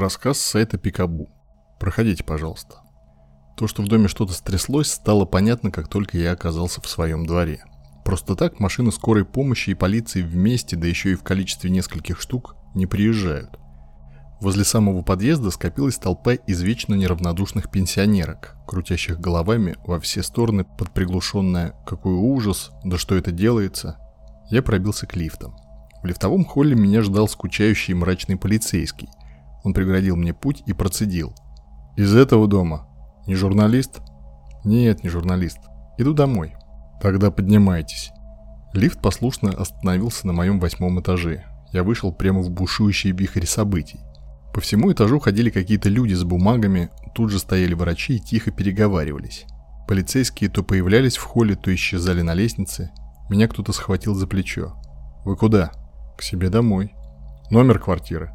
Рассказ с сайта Пикабу. Проходите, пожалуйста. То, что в доме что-то стряслось, стало понятно, как только я оказался в своем дворе. Просто так машины скорой помощи и полиции вместе, да еще и в количестве нескольких штук, не приезжают. Возле самого подъезда скопилась толпа извечно неравнодушных пенсионерок, крутящих головами во все стороны под приглушенное «какой ужас», «да что это делается?». Я пробился к лифтам. В лифтовом холле меня ждал скучающий и мрачный полицейский. Он преградил мне путь и процедил. «Из этого дома? Не журналист?» «Нет, не журналист. Иду домой». «Тогда поднимайтесь». Лифт послушно остановился на моем восьмом этаже. Я вышел прямо в бушующий вихрь событий. По всему этажу ходили какие-то люди с бумагами, тут же стояли врачи и тихо переговаривались. Полицейские то появлялись в холле, то исчезали на лестнице. Меня кто-то схватил за плечо. «Вы куда?» «К себе домой». «Номер квартиры?»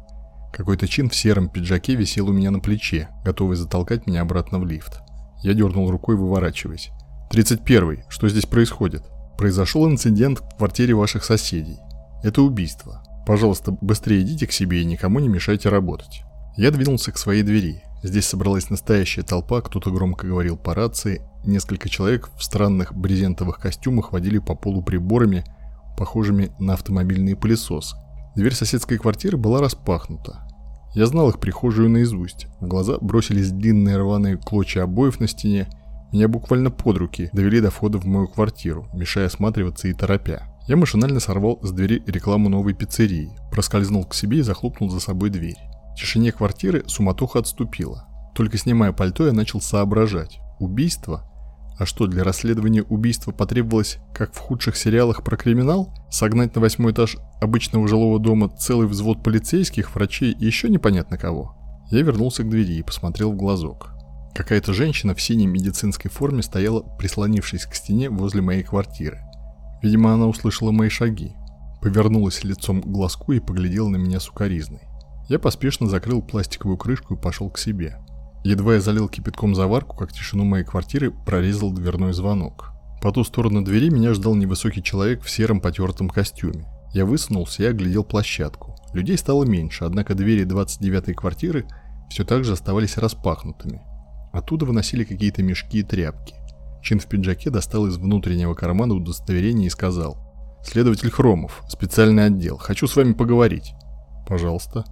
Какой-то чин в сером пиджаке висел у меня на плече, готовый затолкать меня обратно в лифт. Я дернул рукой, выворачиваясь. «31. Что здесь происходит?» «Произошел инцидент в квартире ваших соседей. Это убийство. Пожалуйста, быстрее идите к себе и никому не мешайте работать». Я двинулся к своей двери. Здесь собралась настоящая толпа, кто-то громко говорил по рации, несколько человек в странных брезентовых костюмах водили по полу приборами, похожими на автомобильные пылесосы. Дверь соседской квартиры была распахнута. Я знал их прихожую наизусть. В глаза бросились длинные рваные клочья обоев на стене. Меня буквально под руки довели до входа в мою квартиру, мешая осматриваться и торопя. Я машинально сорвал с двери рекламу новой пиццерии, проскользнул к себе и захлопнул за собой дверь. В тишине квартиры суматоха отступила. Только снимая пальто, я начал соображать. Убийство? А что, для расследования убийства потребовалось, как в худших сериалах про криминал, согнать на восьмой этаж обычного жилого дома целый взвод полицейских, врачей и еще непонятно кого? Я вернулся к двери и посмотрел в глазок. Какая-то женщина в синей медицинской форме стояла, прислонившись к стене возле моей квартиры. Видимо, она услышала мои шаги, повернулась лицом к глазку и поглядела на меня сукоризной. Я поспешно закрыл пластиковую крышку и пошел к себе. Едва я залил кипятком заварку, как тишину моей квартиры прорезал дверной звонок. По ту сторону двери меня ждал невысокий человек в сером потертом костюме. Я высунулся и оглядел площадку. Людей стало меньше, однако двери 29-й квартиры все так же оставались распахнутыми. Оттуда выносили какие-то мешки и тряпки. Чин в пиджаке достал из внутреннего кармана удостоверение и сказал. «Следователь Хромов, специальный отдел. Хочу с вами поговорить». «Пожалуйста».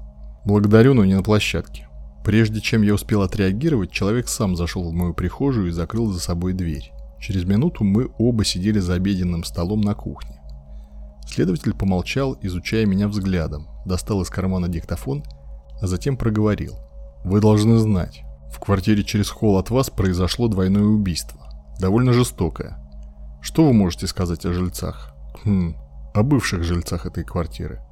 «Благодарю, но не на площадке». Прежде чем я успел отреагировать, человек сам зашел в мою прихожую и закрыл за собой дверь. Через минуту мы оба сидели за обеденным столом на кухне. Следователь помолчал, изучая меня взглядом, достал из кармана диктофон, а затем проговорил. «Вы должны знать, в квартире через холл от вас произошло двойное убийство довольно жестокая. Что вы можете сказать о жильцах? Хм, о бывших жильцах этой квартиры.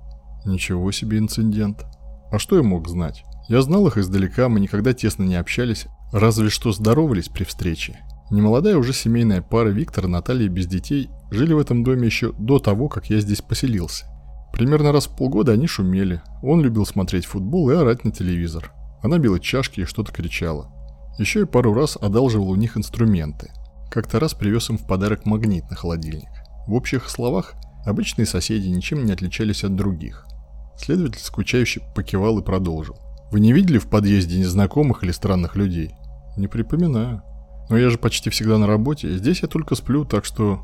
Ничего себе инцидент. А что я мог знать? Я знал их издалека, мы никогда тесно не общались, разве что здоровались при встрече. Немолодая уже семейная пара Виктора, Наталья без детей жили в этом доме еще до того, как я здесь поселился. Примерно раз в полгода они шумели. Он любил смотреть футбол и орать на телевизор. Она била чашки и что-то кричала. Еще и пару раз одалживал у них инструменты – как-то раз привез им в подарок магнит на холодильник. В общих словах, обычные соседи ничем не отличались от других. Следователь скучающе покивал и продолжил. «Вы не видели в подъезде незнакомых или странных людей?» «Не припоминаю. Но я же почти всегда на работе, здесь я только сплю, так что...»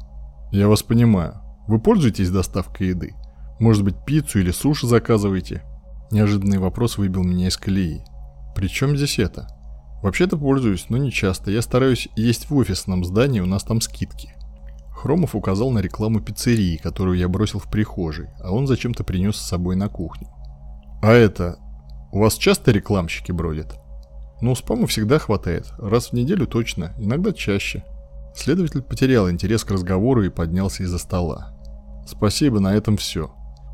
«Я вас понимаю. Вы пользуетесь доставкой еды? Может быть, пиццу или суши заказываете?» Неожиданный вопрос выбил меня из колеи. «При чем здесь это?» Вообще-то пользуюсь, но не часто. Я стараюсь есть в офисном здании, у нас там скидки. Хромов указал на рекламу пиццерии, которую я бросил в прихожей, а он зачем-то принес с собой на кухню. А это... У вас часто рекламщики бродят? Ну, спама всегда хватает. Раз в неделю точно, иногда чаще. Следователь потерял интерес к разговору и поднялся из-за стола. Спасибо, на этом все.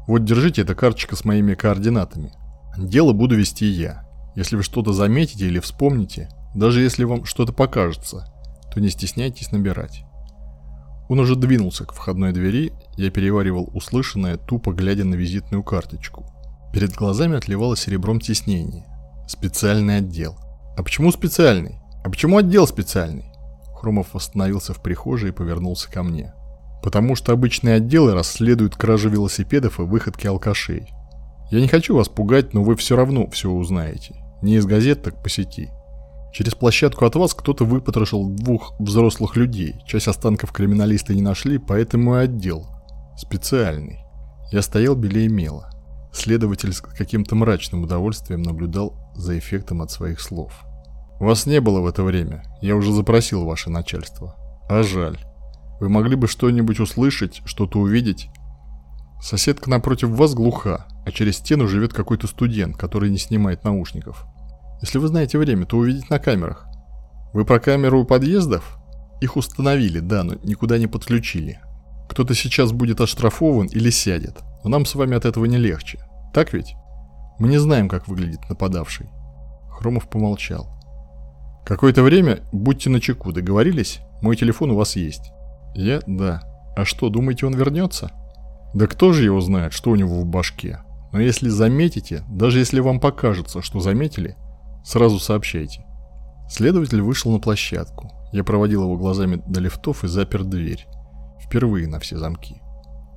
Вот держите, эта карточка с моими координатами. Дело буду вести я. Если вы что-то заметите или вспомните, даже если вам что-то покажется, то не стесняйтесь набирать. Он уже двинулся к входной двери, я переваривал услышанное, тупо глядя на визитную карточку. Перед глазами отливало серебром теснение. Специальный отдел. А почему специальный? А почему отдел специальный? Хромов остановился в прихожей и повернулся ко мне. Потому что обычные отделы расследуют кражи велосипедов и выходки алкашей. Я не хочу вас пугать, но вы все равно все узнаете. Не из газет, так по сети. Через площадку от вас кто-то выпотрошил двух взрослых людей. Часть останков криминалисты не нашли, поэтому и отдел. Специальный. Я стоял белее мела. Следователь с каким-то мрачным удовольствием наблюдал за эффектом от своих слов. «Вас не было в это время. Я уже запросил ваше начальство. А жаль. Вы могли бы что-нибудь услышать, что-то увидеть. Соседка напротив вас глуха, а через стену живет какой-то студент, который не снимает наушников. Если вы знаете время, то увидеть на камерах. Вы про камеру у подъездов? Их установили, да, но никуда не подключили. Кто-то сейчас будет оштрафован или сядет, но нам с вами от этого не легче. Так ведь? Мы не знаем, как выглядит нападавший. Хромов помолчал. Какое-то время будьте начеку, договорились? Мой телефон у вас есть. Я? Да. А что, думаете, он вернется? Да кто же его знает, что у него в башке? Но если заметите, даже если вам покажется, что заметили, сразу сообщайте. Следователь вышел на площадку. Я проводил его глазами до лифтов и запер дверь. Впервые на все замки.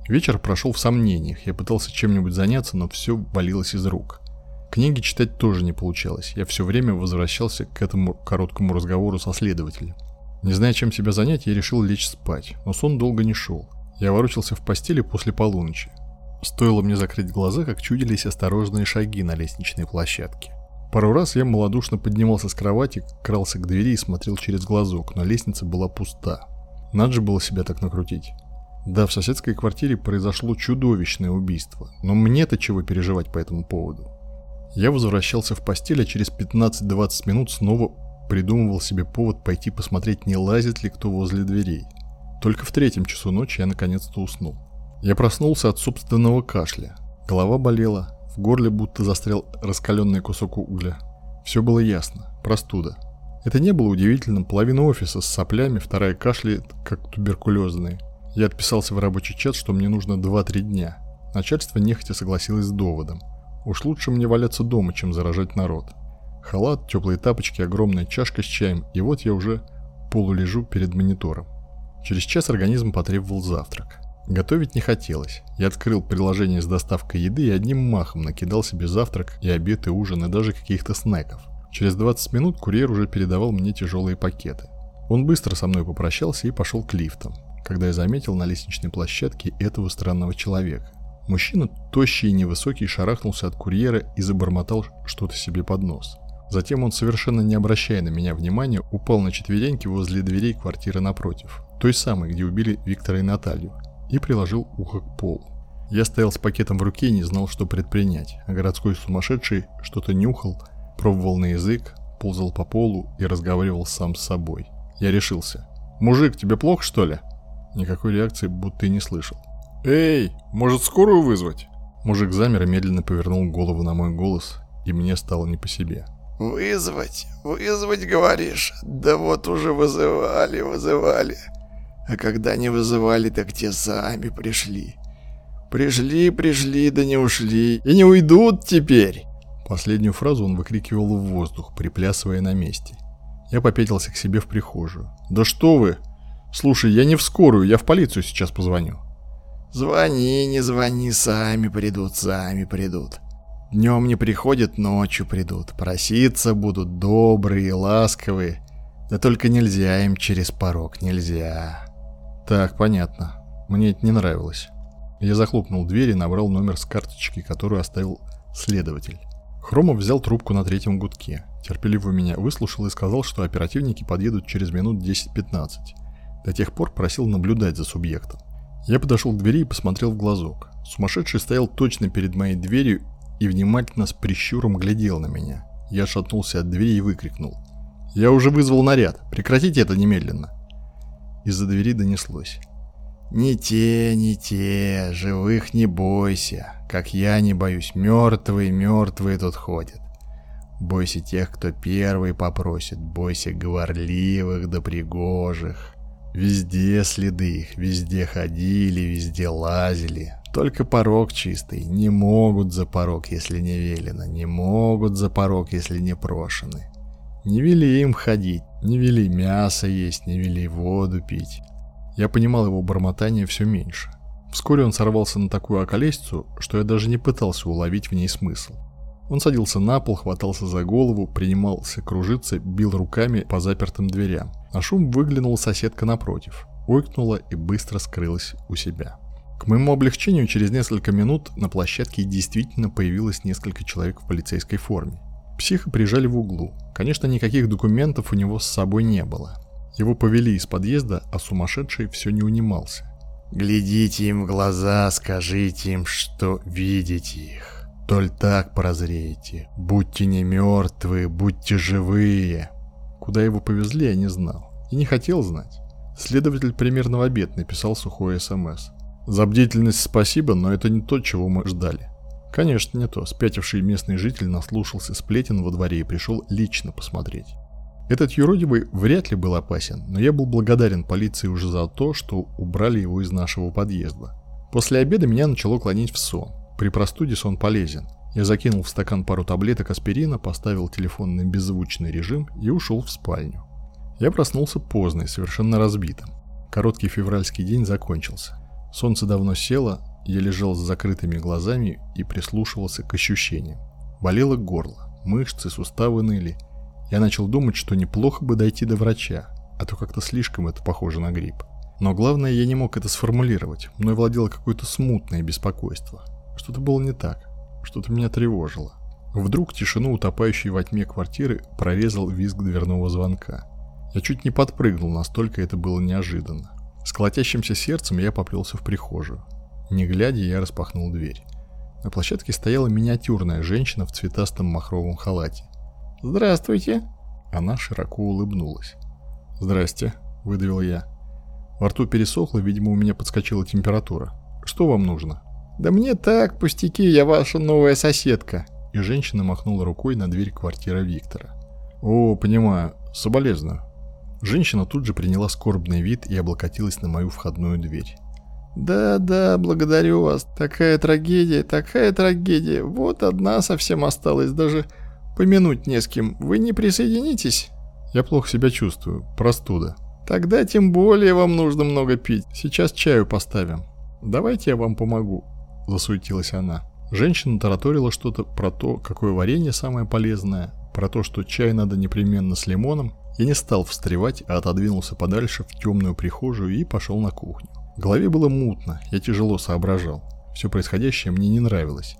Вечер прошел в сомнениях. Я пытался чем-нибудь заняться, но все валилось из рук. Книги читать тоже не получалось. Я все время возвращался к этому короткому разговору со следователем. Не зная, чем себя занять, я решил лечь спать, но сон долго не шел. Я ворочался в постели после полуночи. Стоило мне закрыть глаза, как чудились осторожные шаги на лестничной площадке. Пару раз я малодушно поднимался с кровати, крался к двери и смотрел через глазок, но лестница была пуста. Надо же было себя так накрутить. Да, в соседской квартире произошло чудовищное убийство, но мне-то чего переживать по этому поводу? Я возвращался в постель, а через 15-20 минут снова придумывал себе повод пойти посмотреть, не лазит ли кто возле дверей. Только в третьем часу ночи я наконец-то уснул. Я проснулся от собственного кашля. Голова болела, в горле будто застрял раскаленный кусок угля. Все было ясно. Простуда. Это не было удивительным. Половина офиса с соплями, вторая кашляет, как туберкулезные. Я отписался в рабочий чат, что мне нужно 2-3 дня. Начальство нехотя согласилось с доводом. Уж лучше мне валяться дома, чем заражать народ. Халат, теплые тапочки, огромная чашка с чаем, и вот я уже полулежу перед монитором. Через час организм потребовал завтрак. Готовить не хотелось. Я открыл приложение с доставкой еды и одним махом накидал себе завтрак и обед и ужин и даже каких-то снеков. Через 20 минут курьер уже передавал мне тяжелые пакеты. Он быстро со мной попрощался и пошел к лифтам, когда я заметил на лестничной площадке этого странного человека. Мужчина, тощий и невысокий, шарахнулся от курьера и забормотал что-то себе под нос. Затем он, совершенно не обращая на меня внимания, упал на четвереньки возле дверей квартиры напротив, той самой, где убили Виктора и Наталью, и приложил ухо к полу. Я стоял с пакетом в руке и не знал, что предпринять, а городской сумасшедший что-то нюхал, пробовал на язык, ползал по полу и разговаривал сам с собой. Я решился. «Мужик, тебе плохо, что ли?» Никакой реакции будто и не слышал. «Эй, может скорую вызвать?» Мужик замер и медленно повернул голову на мой голос, и мне стало не по себе. «Вызвать? Вызвать, говоришь? Да вот уже вызывали, вызывали. А когда не вызывали, так те сами пришли. Пришли, пришли, да не ушли. И не уйдут теперь!» Последнюю фразу он выкрикивал в воздух, приплясывая на месте. Я попятился к себе в прихожую. «Да что вы! Слушай, я не в скорую, я в полицию сейчас позвоню». «Звони, не звони, сами придут, сами придут. Днем не приходят, ночью придут. Проситься будут добрые, ласковые. Да только нельзя им через порог, нельзя. Так, понятно. Мне это не нравилось. Я захлопнул дверь и набрал номер с карточки, которую оставил следователь. Хромов взял трубку на третьем гудке. Терпеливо меня выслушал и сказал, что оперативники подъедут через минут 10-15. До тех пор просил наблюдать за субъектом. Я подошел к двери и посмотрел в глазок. Сумасшедший стоял точно перед моей дверью и внимательно с прищуром глядел на меня. Я шатнулся от двери и выкрикнул. «Я уже вызвал наряд. Прекратите это немедленно!» Из-за двери донеслось. «Не те, не те, живых не бойся, как я не боюсь, мертвые, мертвые тут ходят. Бойся тех, кто первый попросит, бойся говорливых да пригожих. Везде следы их, везде ходили, везде лазили, только порог чистый. Не могут за порог, если не велено. Не могут за порог, если не прошены. Не вели им ходить, не вели мясо есть, не вели воду пить. Я понимал его бормотание все меньше. Вскоре он сорвался на такую околесицу, что я даже не пытался уловить в ней смысл. Он садился на пол, хватался за голову, принимался кружиться, бил руками по запертым дверям. На шум выглянула соседка напротив, ойкнула и быстро скрылась у себя. К моему облегчению, через несколько минут на площадке действительно появилось несколько человек в полицейской форме. Психа прижали в углу. Конечно, никаких документов у него с собой не было. Его повели из подъезда, а сумасшедший все не унимался. «Глядите им в глаза, скажите им, что видите их. Толь так прозреете. Будьте не мертвые, будьте живые». Куда его повезли, я не знал. И не хотел знать. Следователь примерно в обед написал сухой СМС. За бдительность спасибо, но это не то, чего мы ждали. Конечно, не то. Спятивший местный житель наслушался сплетен во дворе и пришел лично посмотреть. Этот юродивый вряд ли был опасен, но я был благодарен полиции уже за то, что убрали его из нашего подъезда. После обеда меня начало клонить в сон. При простуде сон полезен. Я закинул в стакан пару таблеток аспирина, поставил телефон на беззвучный режим и ушел в спальню. Я проснулся поздно и совершенно разбитым. Короткий февральский день закончился. Солнце давно село, я лежал с закрытыми глазами и прислушивался к ощущениям. Болело горло, мышцы, суставы ныли – я начал думать, что неплохо бы дойти до врача, а то как-то слишком это похоже на грипп. Но главное, я не мог это сформулировать. Мной владело какое-то смутное беспокойство. Что-то было не так. Что-то меня тревожило. Вдруг тишину, утопающей во тьме квартиры, прорезал визг дверного звонка. Я чуть не подпрыгнул, настолько это было неожиданно. С колотящимся сердцем я поплелся в прихожую. Не глядя, я распахнул дверь. На площадке стояла миниатюрная женщина в цветастом махровом халате. «Здравствуйте!» Она широко улыбнулась. «Здрасте», — выдавил я. Во рту пересохло, видимо, у меня подскочила температура. «Что вам нужно?» «Да мне так, пустяки, я ваша новая соседка!» И женщина махнула рукой на дверь квартиры Виктора. «О, понимаю, соболезную». Женщина тут же приняла скорбный вид и облокотилась на мою входную дверь. «Да-да, благодарю вас. Такая трагедия, такая трагедия. Вот одна совсем осталась, даже Помянуть не с кем. Вы не присоединитесь? Я плохо себя чувствую. Простуда. Тогда тем более вам нужно много пить. Сейчас чаю поставим. Давайте я вам помогу. Засуетилась она. Женщина тараторила что-то про то, какое варенье самое полезное, про то, что чай надо непременно с лимоном. Я не стал встревать, а отодвинулся подальше в темную прихожую и пошел на кухню. В голове было мутно, я тяжело соображал. Все происходящее мне не нравилось.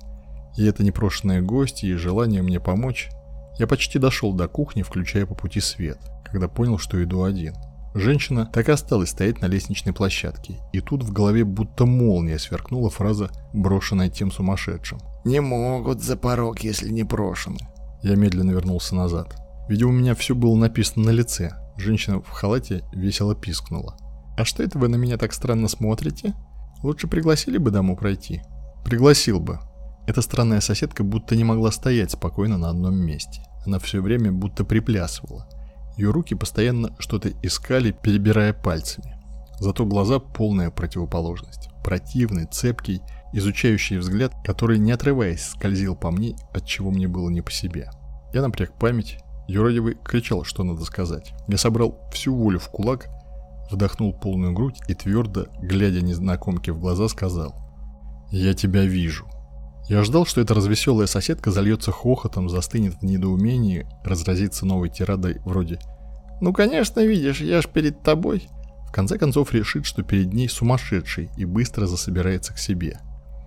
И это непрошенные гости и желание мне помочь. Я почти дошел до кухни, включая по пути свет, когда понял, что иду один. Женщина так и осталась стоять на лестничной площадке, и тут в голове будто молния сверкнула фраза, брошенная тем сумасшедшим. «Не могут за порог, если не брошены». Я медленно вернулся назад. Видимо, у меня все было написано на лице. Женщина в халате весело пискнула. «А что это вы на меня так странно смотрите? Лучше пригласили бы домой пройти?» «Пригласил бы», эта странная соседка будто не могла стоять спокойно на одном месте. Она все время будто приплясывала. Ее руки постоянно что-то искали, перебирая пальцами. Зато глаза полная противоположность. Противный, цепкий, изучающий взгляд, который, не отрываясь, скользил по мне, от чего мне было не по себе. Я напряг память. Юродивый кричал, что надо сказать. Я собрал всю волю в кулак, вдохнул полную грудь и твердо, глядя незнакомке в глаза, сказал «Я тебя вижу». Я ждал, что эта развеселая соседка зальется хохотом, застынет в недоумении, разразится новой тирадой вроде «Ну, конечно, видишь, я ж перед тобой». В конце концов решит, что перед ней сумасшедший и быстро засобирается к себе.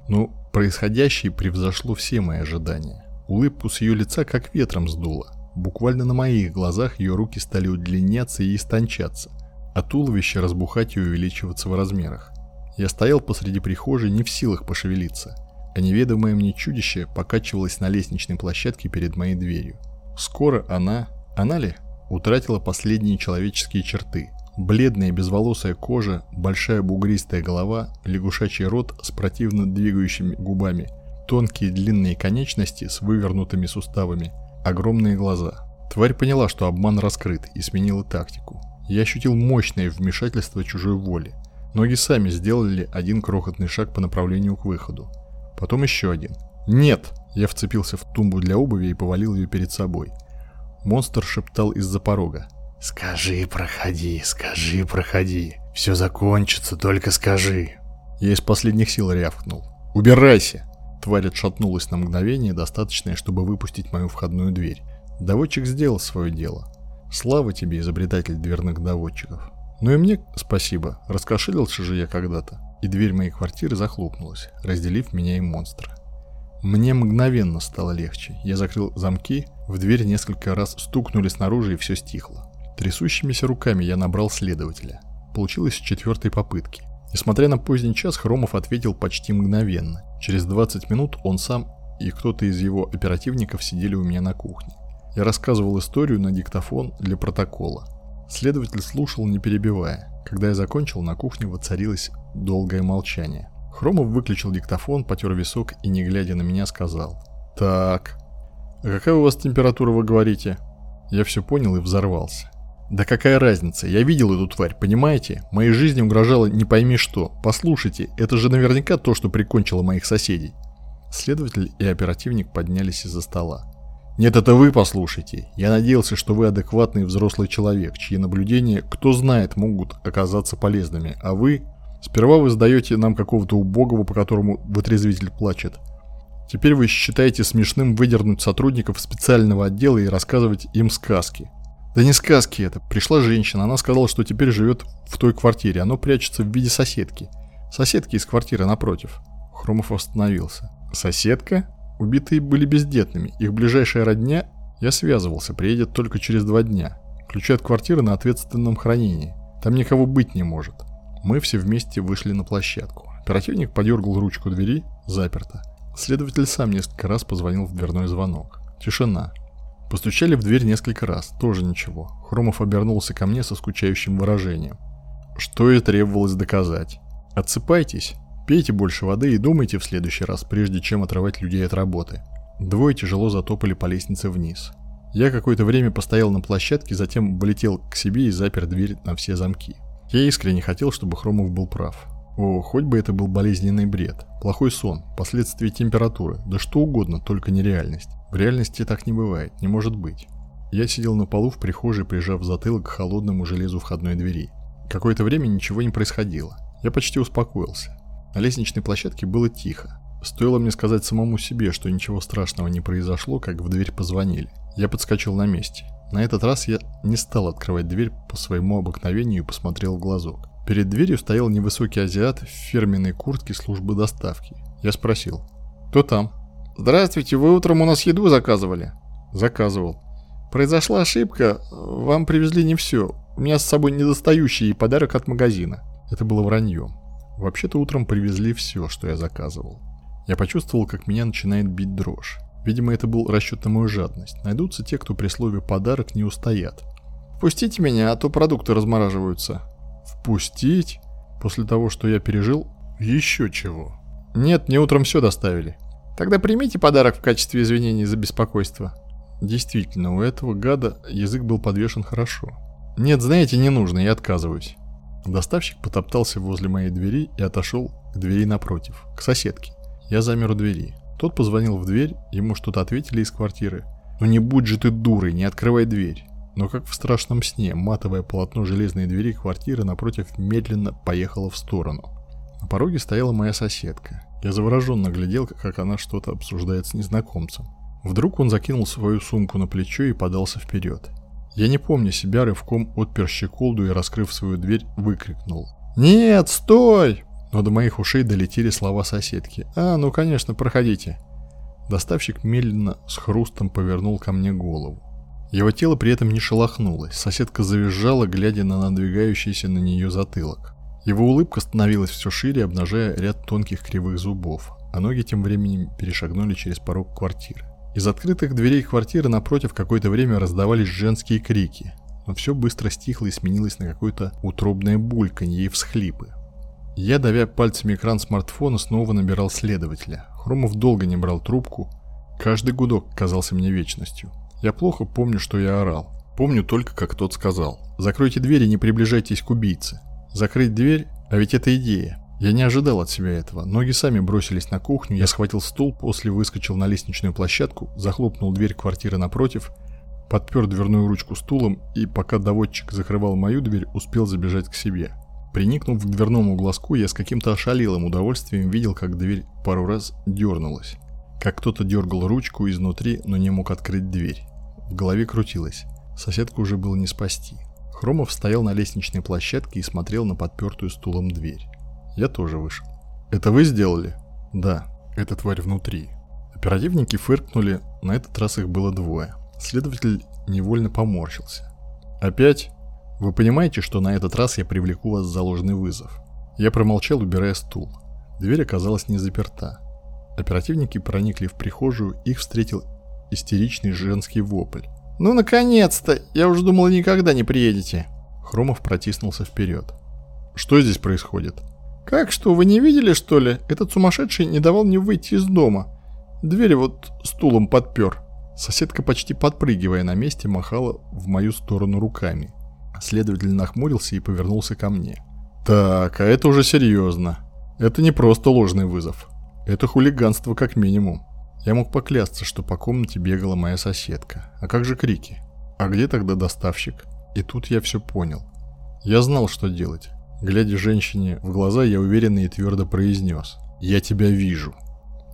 Но происходящее превзошло все мои ожидания. Улыбку с ее лица как ветром сдуло. Буквально на моих глазах ее руки стали удлиняться и истончаться, а туловище разбухать и увеличиваться в размерах. Я стоял посреди прихожей не в силах пошевелиться – а неведомое мне чудище покачивалось на лестничной площадке перед моей дверью. Скоро она, она ли, утратила последние человеческие черты. Бледная безволосая кожа, большая бугристая голова, лягушачий рот с противно двигающими губами, тонкие длинные конечности с вывернутыми суставами, огромные глаза. Тварь поняла, что обман раскрыт и сменила тактику. Я ощутил мощное вмешательство чужой воли. Ноги сами сделали один крохотный шаг по направлению к выходу потом еще один. «Нет!» Я вцепился в тумбу для обуви и повалил ее перед собой. Монстр шептал из-за порога. «Скажи, проходи, скажи, проходи. Все закончится, только скажи». Я из последних сил рявкнул. «Убирайся!» Тварь отшатнулась на мгновение, достаточное, чтобы выпустить мою входную дверь. Доводчик сделал свое дело. Слава тебе, изобретатель дверных доводчиков. Ну и мне спасибо, раскошелился же я когда-то. И дверь моей квартиры захлопнулась, разделив меня и монстра. Мне мгновенно стало легче. Я закрыл замки, в дверь несколько раз стукнули снаружи и все стихло. Трясущимися руками я набрал следователя. Получилось с четвертой попытки. Несмотря на поздний час, Хромов ответил почти мгновенно. Через 20 минут он сам и кто-то из его оперативников сидели у меня на кухне. Я рассказывал историю на диктофон для протокола. Следователь слушал, не перебивая. Когда я закончил, на кухне воцарилось долгое молчание. Хромов выключил диктофон, потер висок и, не глядя на меня, сказал. «Так, а какая у вас температура, вы говорите?» Я все понял и взорвался. «Да какая разница? Я видел эту тварь, понимаете? Моей жизни угрожало не пойми что. Послушайте, это же наверняка то, что прикончило моих соседей». Следователь и оперативник поднялись из-за стола. Нет, это вы послушайте. Я надеялся, что вы адекватный взрослый человек, чьи наблюдения, кто знает, могут оказаться полезными. А вы... Сперва вы сдаете нам какого-то убогого, по которому вытрезвитель плачет. Теперь вы считаете смешным выдернуть сотрудников специального отдела и рассказывать им сказки. Да не сказки это. Пришла женщина, она сказала, что теперь живет в той квартире. Оно прячется в виде соседки. Соседки из квартиры напротив. Хромов остановился. Соседка? Убитые были бездетными, их ближайшая родня, я связывался, приедет только через два дня. Ключи от квартиры на ответственном хранении. Там никого быть не может. Мы все вместе вышли на площадку. Оперативник подергал ручку двери, заперто. Следователь сам несколько раз позвонил в дверной звонок. Тишина. Постучали в дверь несколько раз, тоже ничего. Хромов обернулся ко мне со скучающим выражением. Что и требовалось доказать. «Отсыпайтесь, Пейте больше воды и думайте в следующий раз, прежде чем отрывать людей от работы. Двое тяжело затопали по лестнице вниз. Я какое-то время постоял на площадке, затем полетел к себе и запер дверь на все замки. Я искренне хотел, чтобы Хромов был прав. О, хоть бы это был болезненный бред, плохой сон, последствия температуры, да что угодно, только не реальность. В реальности так не бывает, не может быть. Я сидел на полу в прихожей, прижав затылок к холодному железу входной двери. Какое-то время ничего не происходило. Я почти успокоился. На лестничной площадке было тихо. Стоило мне сказать самому себе, что ничего страшного не произошло, как в дверь позвонили. Я подскочил на месте. На этот раз я не стал открывать дверь по своему обыкновению и посмотрел в глазок. Перед дверью стоял невысокий азиат в фирменной куртке службы доставки. Я спросил, «Кто там?» «Здравствуйте, вы утром у нас еду заказывали?» «Заказывал». «Произошла ошибка, вам привезли не все. У меня с собой недостающий подарок от магазина». Это было враньем. Вообще-то утром привезли все, что я заказывал. Я почувствовал, как меня начинает бить дрожь. Видимо, это был расчет на мою жадность. Найдутся те, кто при слове «подарок» не устоят. «Впустите меня, а то продукты размораживаются». «Впустить?» После того, что я пережил, еще чего. «Нет, мне утром все доставили». «Тогда примите подарок в качестве извинений за беспокойство». Действительно, у этого гада язык был подвешен хорошо. «Нет, знаете, не нужно, я отказываюсь». Доставщик потоптался возле моей двери и отошел к двери напротив, к соседке. Я замер у двери. Тот позвонил в дверь, ему что-то ответили из квартиры. «Ну не будь же ты дурой, не открывай дверь!» Но как в страшном сне, матовое полотно железной двери квартиры напротив медленно поехало в сторону. На пороге стояла моя соседка. Я завороженно глядел, как она что-то обсуждает с незнакомцем. Вдруг он закинул свою сумку на плечо и подался вперед. Я не помню себя, рывком отпер щеколду и, раскрыв свою дверь, выкрикнул. «Нет, стой!» Но до моих ушей долетели слова соседки. «А, ну конечно, проходите». Доставщик медленно с хрустом повернул ко мне голову. Его тело при этом не шелохнулось. Соседка завизжала, глядя на надвигающийся на нее затылок. Его улыбка становилась все шире, обнажая ряд тонких кривых зубов, а ноги тем временем перешагнули через порог квартиры. Из открытых дверей квартиры напротив какое-то время раздавались женские крики, но все быстро стихло и сменилось на какое-то утробное бульканье и всхлипы. Я, давя пальцами экран смартфона, снова набирал следователя. Хромов долго не брал трубку. Каждый гудок казался мне вечностью. Я плохо помню, что я орал. Помню только, как тот сказал. «Закройте дверь и не приближайтесь к убийце». Закрыть дверь? А ведь это идея. Я не ожидал от себя этого. Ноги сами бросились на кухню, я схватил стул, после выскочил на лестничную площадку, захлопнул дверь квартиры напротив, подпер дверную ручку стулом и, пока доводчик закрывал мою дверь, успел забежать к себе. Приникнув к дверному глазку, я с каким-то ошалелым удовольствием видел, как дверь пару раз дернулась. Как кто-то дергал ручку изнутри, но не мог открыть дверь. В голове крутилось. Соседку уже было не спасти. Хромов стоял на лестничной площадке и смотрел на подпертую стулом дверь. Я тоже вышел. «Это вы сделали?» «Да, эта тварь внутри». Оперативники фыркнули, на этот раз их было двое. Следователь невольно поморщился. «Опять? Вы понимаете, что на этот раз я привлеку вас за ложный вызов?» Я промолчал, убирая стул. Дверь оказалась не заперта. Оперативники проникли в прихожую, их встретил истеричный женский вопль. «Ну, наконец-то! Я уже думал, никогда не приедете!» Хромов протиснулся вперед. «Что здесь происходит?» «Как что, вы не видели, что ли? Этот сумасшедший не давал мне выйти из дома. Дверь вот стулом подпер». Соседка, почти подпрыгивая на месте, махала в мою сторону руками. Следователь нахмурился и повернулся ко мне. «Так, а это уже серьезно. Это не просто ложный вызов. Это хулиганство как минимум. Я мог поклясться, что по комнате бегала моя соседка. А как же крики? А где тогда доставщик? И тут я все понял. Я знал, что делать. Глядя женщине в глаза, я уверенно и твердо произнес. «Я тебя вижу».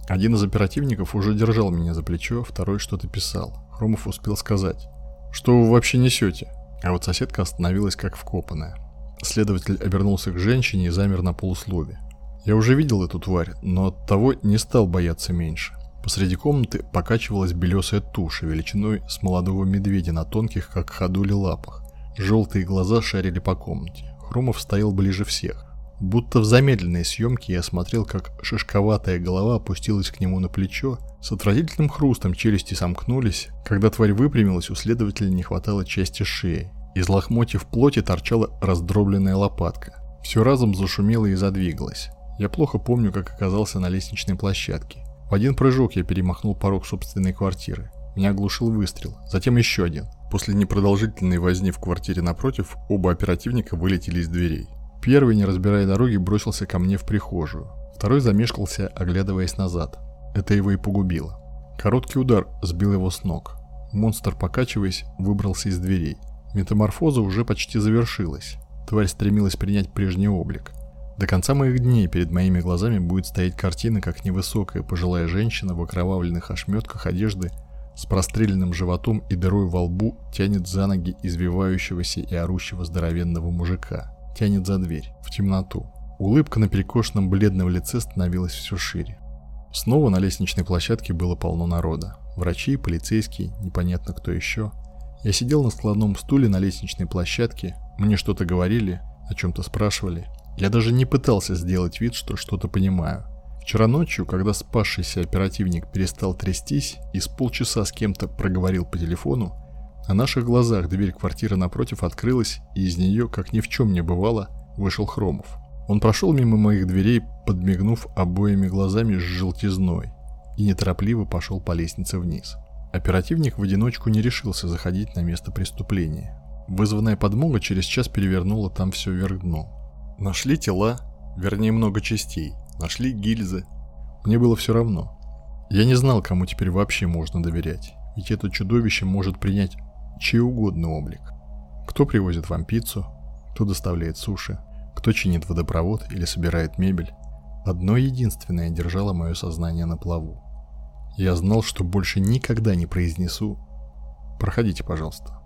Один из оперативников уже держал меня за плечо, второй что-то писал. Хромов успел сказать. «Что вы вообще несете?» А вот соседка остановилась как вкопанная. Следователь обернулся к женщине и замер на полуслове. Я уже видел эту тварь, но от того не стал бояться меньше. Посреди комнаты покачивалась белесая туша величиной с молодого медведя на тонких, как ходули, лапах. Желтые глаза шарили по комнате. Хромов стоял ближе всех. Будто в замедленной съемке я смотрел, как шишковатая голова опустилась к нему на плечо, с отвратительным хрустом челюсти сомкнулись, когда тварь выпрямилась, у следователя не хватало части шеи. Из лохмотьев плоти торчала раздробленная лопатка. Все разом зашумело и задвигалось. Я плохо помню, как оказался на лестничной площадке. В один прыжок я перемахнул порог собственной квартиры. Меня оглушил выстрел, затем еще один. После непродолжительной возни в квартире напротив, оба оперативника вылетели из дверей. Первый, не разбирая дороги, бросился ко мне в прихожую. Второй замешкался, оглядываясь назад. Это его и погубило. Короткий удар сбил его с ног. Монстр, покачиваясь, выбрался из дверей. Метаморфоза уже почти завершилась. Тварь стремилась принять прежний облик. До конца моих дней перед моими глазами будет стоять картина, как невысокая пожилая женщина в окровавленных ошметках одежды с простреленным животом и дырой во лбу тянет за ноги извивающегося и орущего здоровенного мужика. Тянет за дверь, в темноту. Улыбка на перекошенном бледном лице становилась все шире. Снова на лестничной площадке было полно народа. Врачи, полицейские, непонятно кто еще. Я сидел на складном стуле на лестничной площадке, мне что-то говорили, о чем-то спрашивали, я даже не пытался сделать вид, что что-то понимаю. Вчера ночью, когда спасшийся оперативник перестал трястись и с полчаса с кем-то проговорил по телефону, на наших глазах дверь квартиры напротив открылась, и из нее, как ни в чем не бывало, вышел Хромов. Он прошел мимо моих дверей, подмигнув обоими глазами с желтизной, и неторопливо пошел по лестнице вниз. Оперативник в одиночку не решился заходить на место преступления. Вызванная подмога через час перевернула там все вверх дном. Нашли тела, вернее много частей, нашли гильзы. Мне было все равно. Я не знал, кому теперь вообще можно доверять, ведь это чудовище может принять чей угодно облик. Кто привозит вам пиццу, кто доставляет суши, кто чинит водопровод или собирает мебель. Одно единственное держало мое сознание на плаву. Я знал, что больше никогда не произнесу «Проходите, пожалуйста».